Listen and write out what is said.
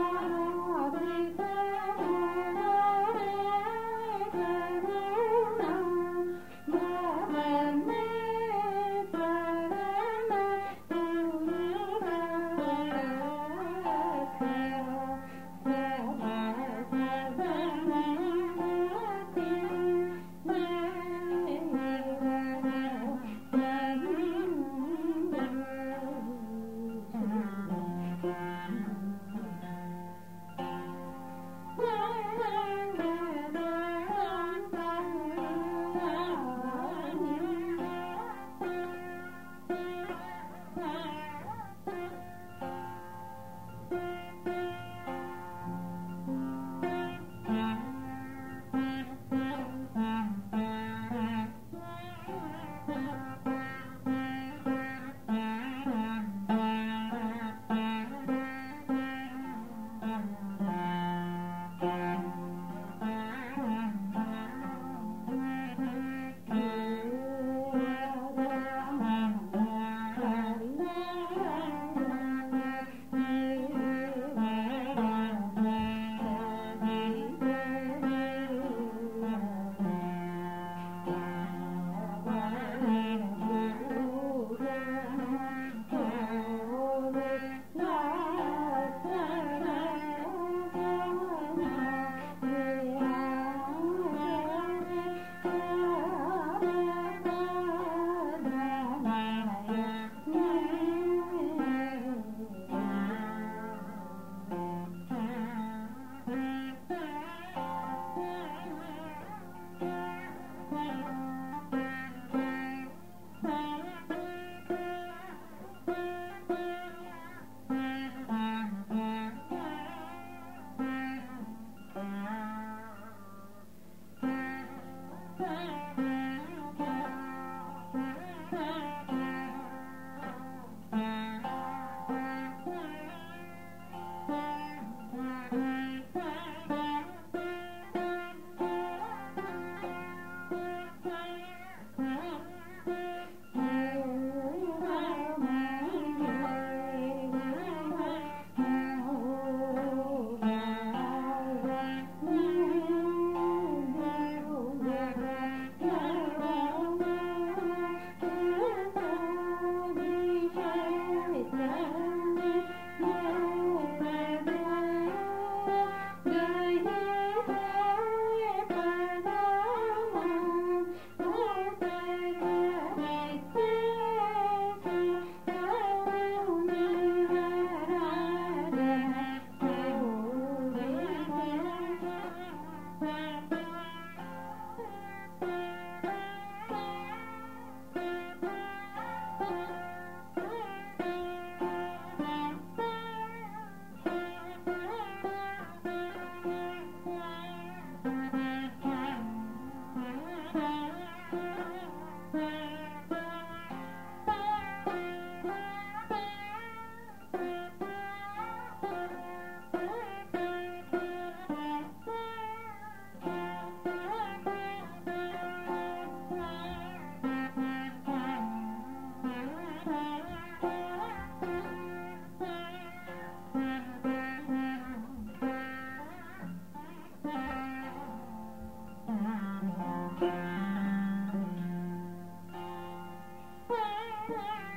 Father. Oh. Thank you. Yeah.